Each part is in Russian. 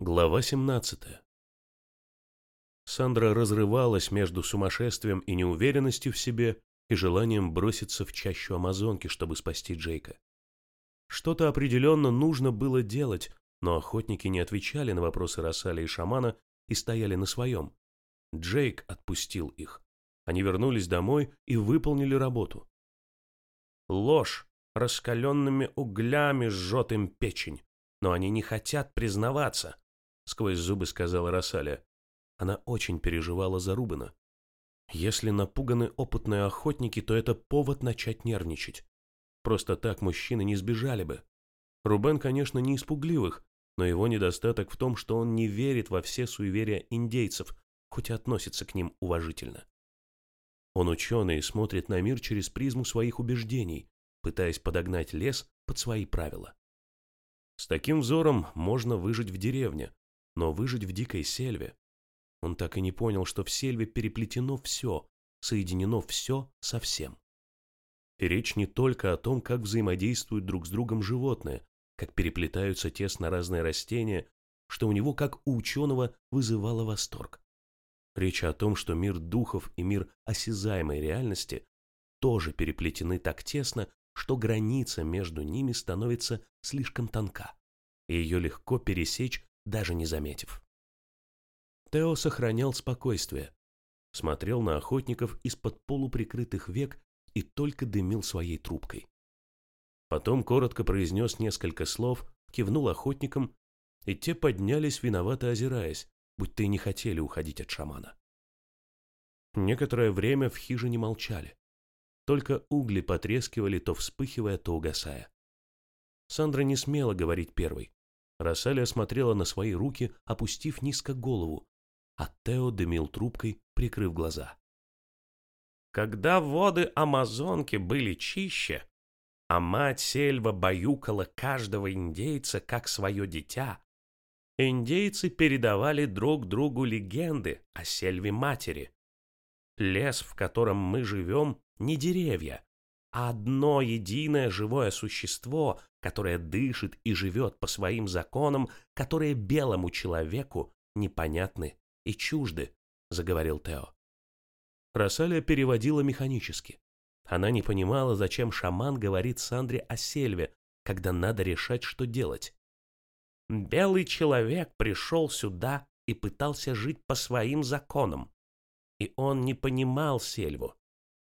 Глава 17. Сандра разрывалась между сумасшествием и неуверенностью в себе и желанием броситься в чащу Амазонки, чтобы спасти Джейка. Что-то определенно нужно было делать, но охотники не отвечали на вопросы Рассаля и шамана и стояли на своем. Джейк отпустил их. Они вернулись домой и выполнили работу. Ложь раскаленными углями жжет им печень, но они не хотят признаваться сквозь зубы сказала Рассаля. Она очень переживала за Рубена. Если напуганы опытные охотники, то это повод начать нервничать. Просто так мужчины не сбежали бы. Рубен, конечно, не испугливых, но его недостаток в том, что он не верит во все суеверия индейцев, хоть и относится к ним уважительно. Он ученый и смотрит на мир через призму своих убеждений, пытаясь подогнать лес под свои правила. С таким взором можно выжить в деревне, но выжить в дикой сельве... Он так и не понял, что в сельве переплетено все, соединено все со всем. И речь не только о том, как взаимодействуют друг с другом животные, как переплетаются тесно разные растения, что у него, как у ученого, вызывало восторг. Речь о том, что мир духов и мир осязаемой реальности тоже переплетены так тесно, что граница между ними становится слишком тонка, и ее легко пересечь даже не заметив. Тео сохранял спокойствие, смотрел на охотников из-под полуприкрытых век и только дымил своей трубкой. Потом коротко произнес несколько слов, кивнул охотникам, и те поднялись, виновато озираясь, будто и не хотели уходить от шамана. Некоторое время в хижине молчали. Только угли потрескивали, то вспыхивая, то угасая. Сандра не смела говорить первой. Рассалия смотрела на свои руки, опустив низко голову, а Тео дымил трубкой, прикрыв глаза. Когда воды Амазонки были чище, а мать сельва баюкала каждого индейца как свое дитя, индейцы передавали друг другу легенды о сельве матери. Лес, в котором мы живем, не деревья, а одно единое живое существо, которое дышит и живет по своим законам, которые белому человеку непонятны и чужды, заговорил Тео. Рассалия переводила механически. Она не понимала, зачем шаман говорит Сандре о сельве, когда надо решать, что делать. Белый человек пришел сюда и пытался жить по своим законам. И он не понимал сельву,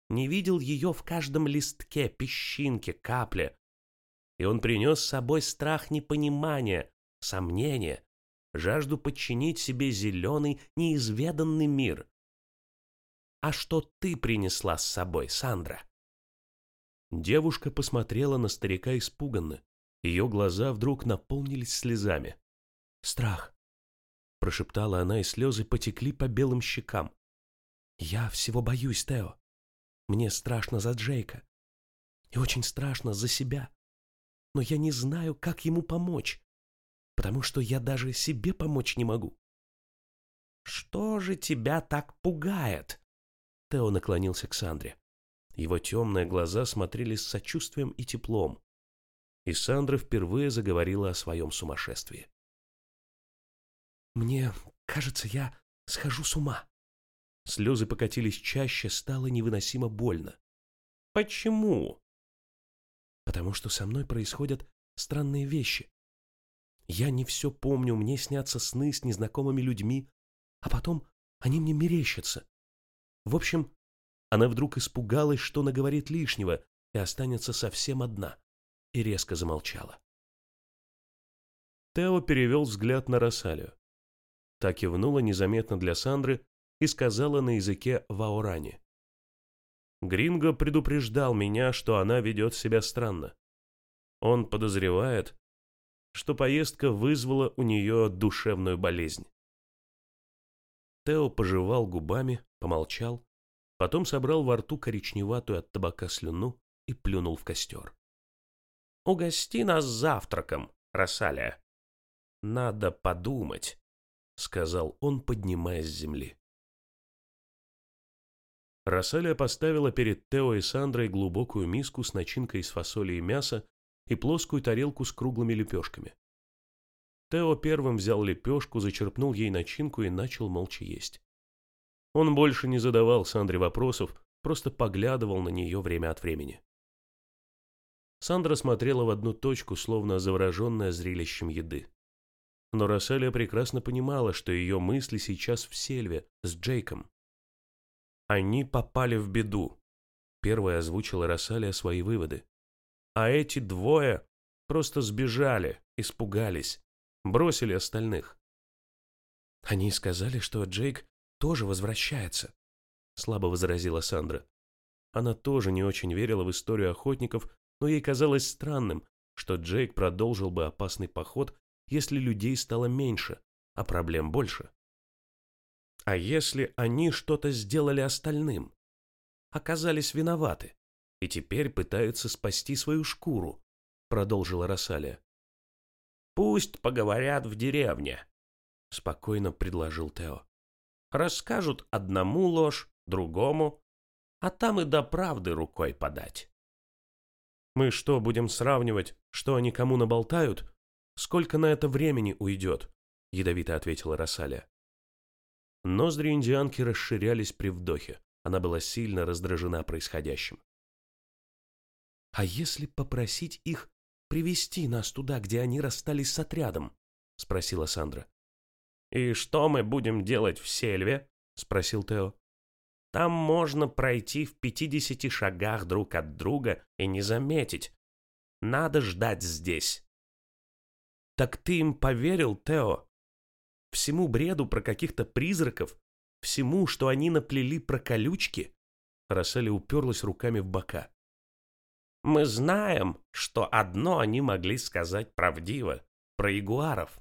не видел ее в каждом листке, песчинке, капле. И он принес с собой страх непонимания, сомнения, жажду подчинить себе зеленый, неизведанный мир. «А что ты принесла с собой, Сандра?» Девушка посмотрела на старика испуганно. Ее глаза вдруг наполнились слезами. «Страх», — прошептала она, и слезы потекли по белым щекам. «Я всего боюсь, Тео. Мне страшно за Джейка. И очень страшно за себя. Но я не знаю, как ему помочь, потому что я даже себе помочь не могу. «Что же тебя так пугает?» Тео наклонился к Сандре. Его темные глаза смотрели с сочувствием и теплом. И Сандра впервые заговорила о своем сумасшествии. «Мне кажется, я схожу с ума», Слезы покатились чаще, стало невыносимо больно. Почему? Потому что со мной происходят странные вещи. Я не все помню, мне снятся сны с незнакомыми людьми, а потом они мне мерещатся. В общем, она вдруг испугалась, что наговорит лишнего и останется совсем одна, и резко замолчала. Тео перевел взгляд на Росалию. Та кивнула незаметно для Сандры и сказала на языке ваорани. Гринго предупреждал меня, что она ведет себя странно. Он подозревает, что поездка вызвала у нее душевную болезнь. Тео пожевал губами, помолчал, потом собрал во рту коричневатую от табака слюну и плюнул в костер. «Угости нас завтраком, Рассалия». «Надо подумать», — сказал он, поднимаясь с земли. Рассалия поставила перед Тео и Сандрой глубокую миску с начинкой из фасоли и мяса и плоскую тарелку с круглыми лепешками. Тео первым взял лепешку, зачерпнул ей начинку и начал молча есть. Он больше не задавал Сандре вопросов, просто поглядывал на нее время от времени. Сандра смотрела в одну точку, словно завороженная зрелищем еды. Но Рассалия прекрасно понимала, что ее мысли сейчас в сельве, с Джейком. Они попали в беду. Первая озвучила Рассалия свои выводы. А эти двое просто сбежали, испугались, бросили остальных. Они сказали, что Джейк тоже возвращается, слабо возразила Сандра. Она тоже не очень верила в историю охотников, но ей казалось странным, что Джейк продолжил бы опасный поход, если людей стало меньше, а проблем больше. А если они что-то сделали остальным? Оказались виноваты и теперь пытаются спасти свою шкуру, продолжила Рассалия. Пусть поговорят в деревне, спокойно предложил Тео. Расскажут одному ложь, другому, а там и до правды рукой подать. Мы что, будем сравнивать, что они кому наболтают? Сколько на это времени уйдет? Ядовито ответила Рассалия. Ноздри индианки расширялись при вдохе. Она была сильно раздражена происходящим. «А если попросить их привести нас туда, где они расстались с отрядом?» — спросила Сандра. «И что мы будем делать в сельве?» — спросил Тео. «Там можно пройти в пятидесяти шагах друг от друга и не заметить. Надо ждать здесь». «Так ты им поверил, Тео? Всему бреду про каких-то призраков? Всему, что они наплели про колючки?» Расселли уперлась руками в бока. Мы знаем, что одно они могли сказать правдиво, про ягуаров.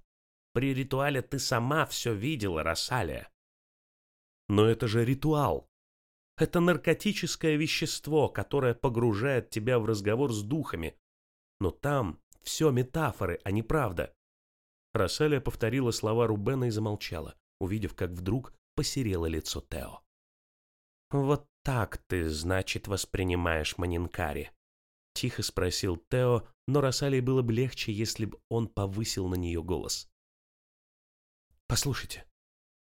При ритуале ты сама все видела, Рассалия. Но это же ритуал. Это наркотическое вещество, которое погружает тебя в разговор с духами. Но там все метафоры, а не правда. Рассалия повторила слова Рубена и замолчала, увидев, как вдруг посерело лицо Тео. «Вот так ты, значит, воспринимаешь Манинкари», Тихо спросил Тео, но Рассалии было бы легче, если бы он повысил на нее голос. «Послушайте».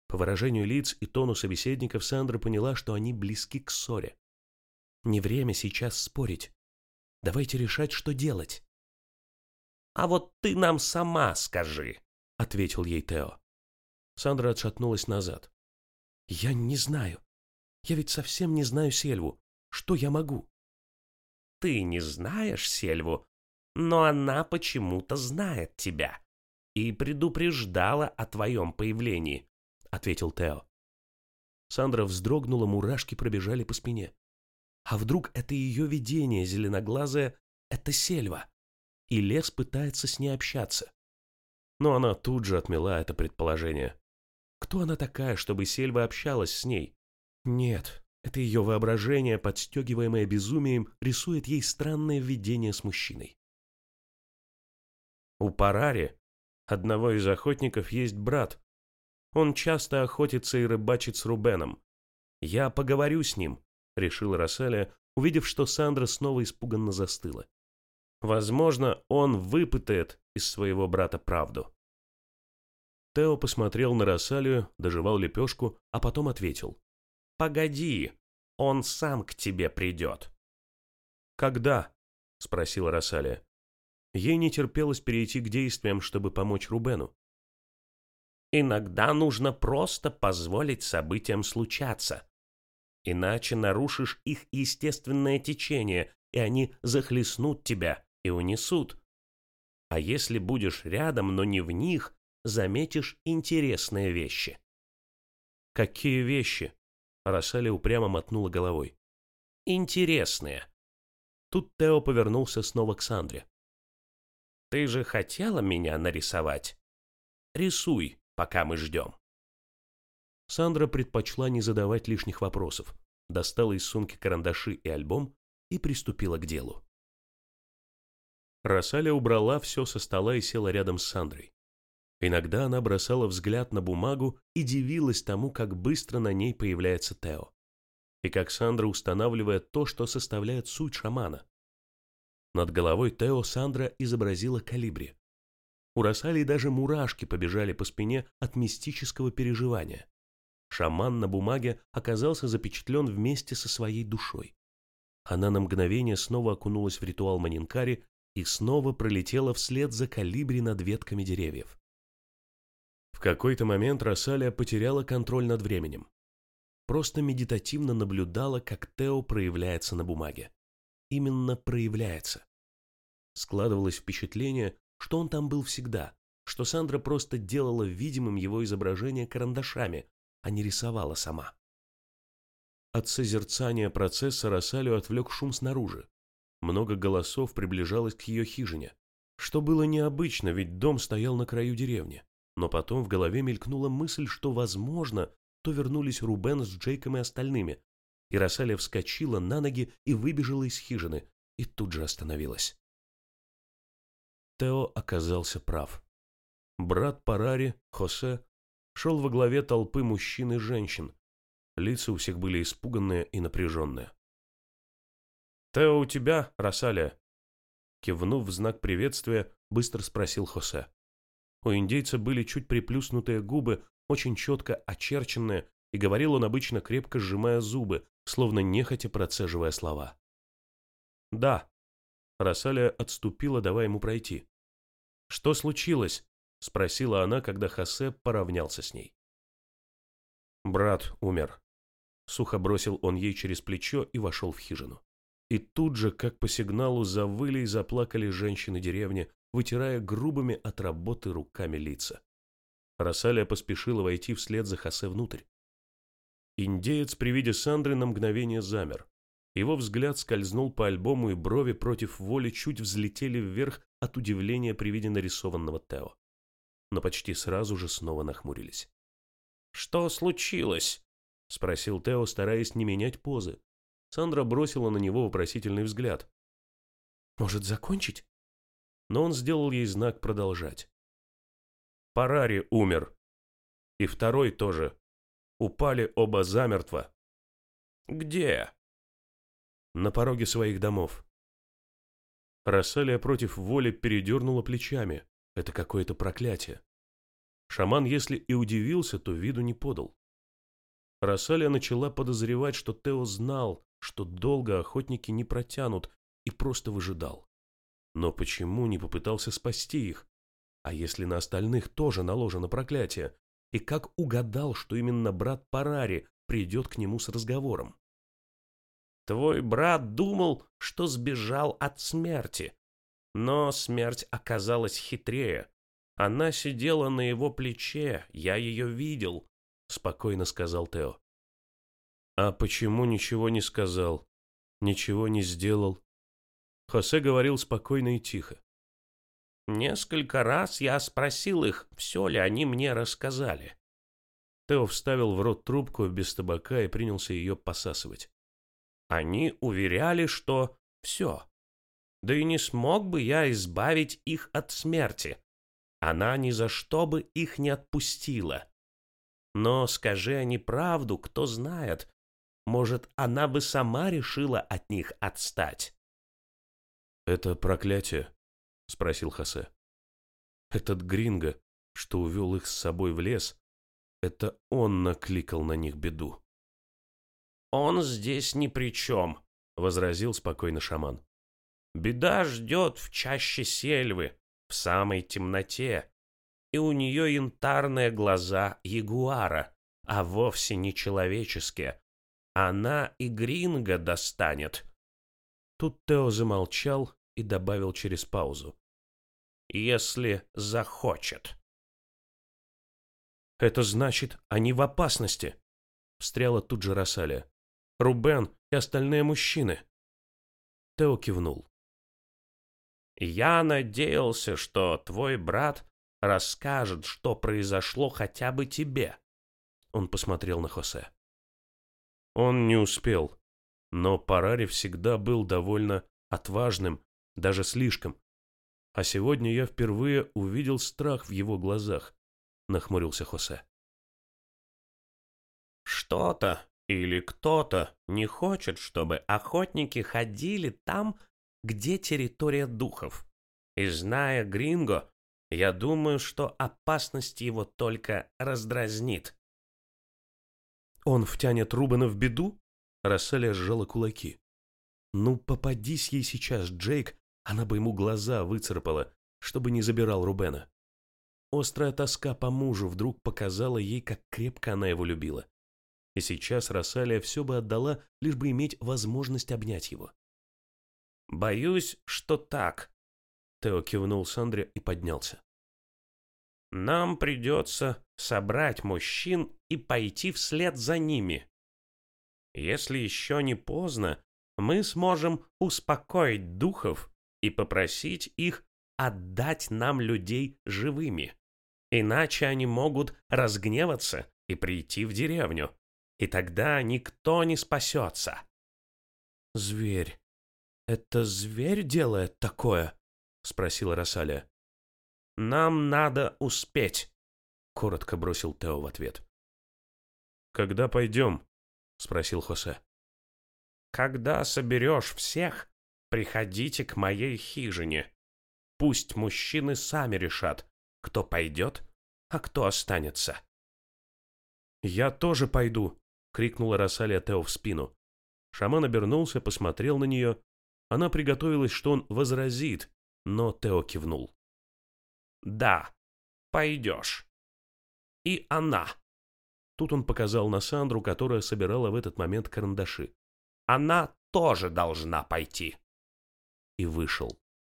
По выражению лиц и тону собеседников Сандра поняла, что они близки к ссоре. «Не время сейчас спорить. Давайте решать, что делать». «А вот ты нам сама скажи», — ответил ей Тео. Сандра отшатнулась назад. «Я не знаю. Я ведь совсем не знаю Сельву. Что я могу?» ты не знаешь Сельву, но она почему-то знает тебя и предупреждала о твоем появлении», — ответил Тео. Сандра вздрогнула, мурашки пробежали по спине. А вдруг это ее видение зеленоглазое — это Сельва, и лес пытается с ней общаться? Но она тут же отмела это предположение. Кто она такая, чтобы Сельва общалась с ней? Нет, это ее воображение, подстегиваемое безумием, рисует ей странное видение с мужчиной. У Парари, одного из охотников, есть брат. Он часто охотится и рыбачит с Рубеном. Я поговорю с ним, решила Расселя, увидев, что Сандра снова испуганно застыла. Возможно, он выпытает из своего брата правду. Тео посмотрел на Рассалию, доживал лепешку, а потом ответил. «Погоди, он сам к тебе придет». «Когда?» — спросила Рассалия. Ей не терпелось перейти к действиям, чтобы помочь Рубену. «Иногда нужно просто позволить событиям случаться. Иначе нарушишь их естественное течение, и они захлестнут тебя и унесут. А если будешь рядом, но не в них, заметишь интересные вещи». «Какие вещи?» Рассали упрямо мотнула головой. «Интересные». Тут Тео повернулся снова к Сандре. «Ты же хотела меня нарисовать? Рисуй, пока мы ждем». Сандра предпочла не задавать лишних вопросов, достала из сумки карандаши и альбом и приступила к делу. Рассаля убрала все со стола и села рядом с Сандрой. Иногда она бросала взгляд на бумагу и дивилась тому, как быстро на ней появляется Тео. И как Сандра устанавливает то, что составляет суть шамана. Над головой Тео Сандра изобразила калибри. У Росалии даже мурашки побежали по спине от мистического переживания. Шаман на бумаге оказался запечатлен вместе со своей душой. Она на мгновение снова окунулась в ритуал Манинкари и снова пролетела вслед за калибри над ветками деревьев. В какой-то момент Росалия потеряла контроль над временем. Просто медитативно наблюдала, как Тео проявляется на бумаге. Именно проявляется. Складывалось впечатление, что он там был всегда, что Сандра просто делала видимым его изображение карандашами, а не рисовала сама. От созерцания процесса Росалию отвлек шум снаружи. Много голосов приближалось к ее хижине, что было необычно, ведь дом стоял на краю деревни. Но потом в голове мелькнула мысль, что, возможно, то вернулись Рубен с Джейком и остальными. И Росалия вскочила на ноги и выбежала из хижины, и тут же остановилась. Тео оказался прав. Брат Парари, Хосе, шел во главе толпы мужчин и женщин. Лица у всех были испуганные и напряженные. «Тео у тебя, Росалия?» Кивнув в знак приветствия, быстро спросил Хосе. У индейца были чуть приплюснутые губы, очень четко очерченные, и говорил он обычно крепко сжимая зубы, словно нехотя процеживая слова. «Да». Росалия отступила, давая ему пройти. «Что случилось?» — спросила она, когда Хосе поравнялся с ней. «Брат умер», — сухо бросил он ей через плечо и вошел в хижину. И тут же, как по сигналу, завыли и заплакали женщины деревни, вытирая грубыми от работы руками лица. Рассалия поспешила войти вслед за Хосе внутрь. Индеец при виде Сандры на мгновение замер. Его взгляд скользнул по альбому, и брови против воли чуть взлетели вверх от удивления при виде нарисованного Тео. Но почти сразу же снова нахмурились. «Что случилось?» — спросил Тео, стараясь не менять позы. Сандра бросила на него вопросительный взгляд. «Может, закончить?» Но он сделал ей знак продолжать. Парари умер. И второй тоже. Упали оба замертво. «Где?» «На пороге своих домов». Рассалия против воли передернула плечами. Это какое-то проклятие. Шаман, если и удивился, то виду не подал. Рассалия начала подозревать, что Тео знал, что долго охотники не протянут, и просто выжидал. Но почему не попытался спасти их? А если на остальных тоже наложено проклятие? И как угадал, что именно брат Парари придет к нему с разговором? Твой брат думал, что сбежал от смерти. Но смерть оказалась хитрее. Она сидела на его плече, я ее видел, спокойно сказал Тео. А почему ничего не сказал? Ничего не сделал? Хосе говорил спокойно и тихо. Несколько раз я спросил их, все ли они мне рассказали. Тео вставил в рот трубку без табака и принялся ее посасывать. Они уверяли, что все. Да и не смог бы я избавить их от смерти. Она ни за что бы их не отпустила. Но скажи они правду, кто знает. Может, она бы сама решила от них отстать. «Это проклятие?» — спросил Хосе. «Этот Гринго, что увел их с собой в лес, это он накликал на них беду». «Он здесь ни при чем», — возразил спокойно шаман. «Беда ждет в чаще сельвы, в самой темноте, и у нее янтарные глаза ягуара, а вовсе не человеческие. Она и Гринго достанет». Тут Тео замолчал и добавил через паузу. «Если захочет». «Это значит, они в опасности», — встряла тут же Рассалия. Рубен и остальные мужчины. Тео кивнул. «Я надеялся, что твой брат расскажет, что произошло хотя бы тебе». Он посмотрел на Хосе. Он не успел, но Парари всегда был довольно отважным, даже слишком. А сегодня я впервые увидел страх в его глазах, нахмурился Хосе. Что-то или кто-то не хочет, чтобы охотники ходили там, где территория духов. И зная Гринго, Я думаю, что опасность его только раздразнит. Он втянет Рубена в беду? Расселия сжала кулаки. Ну, попадись ей сейчас, Джейк, она бы ему глаза выцарапала, чтобы не забирал Рубена. Острая тоска по мужу вдруг показала ей, как крепко она его любила. И сейчас Рассалия все бы отдала, лишь бы иметь возможность обнять его. «Боюсь, что так», — Тео кивнул Сандре и поднялся. «Нам придется собрать мужчин и пойти вслед за ними. Если еще не поздно, мы сможем успокоить духов и попросить их отдать нам людей живыми. Иначе они могут разгневаться и прийти в деревню, и тогда никто не спасется. «Зверь. Это зверь делает такое?» — спросила Росалия. «Нам надо успеть», — коротко бросил Тео в ответ. «Когда пойдем?» — спросил Хосе. «Когда соберешь всех, приходите к моей хижине. Пусть мужчины сами решат, кто пойдет, а кто останется». «Я тоже пойду!» — крикнула Росалия Тео в спину. Шаман обернулся, посмотрел на нее. Она приготовилась, что он возразит, но Тео кивнул. «Да, пойдешь. И она». Тут он показал на Сандру, которая собирала в этот момент карандаши. «Она тоже должна пойти». И вышел.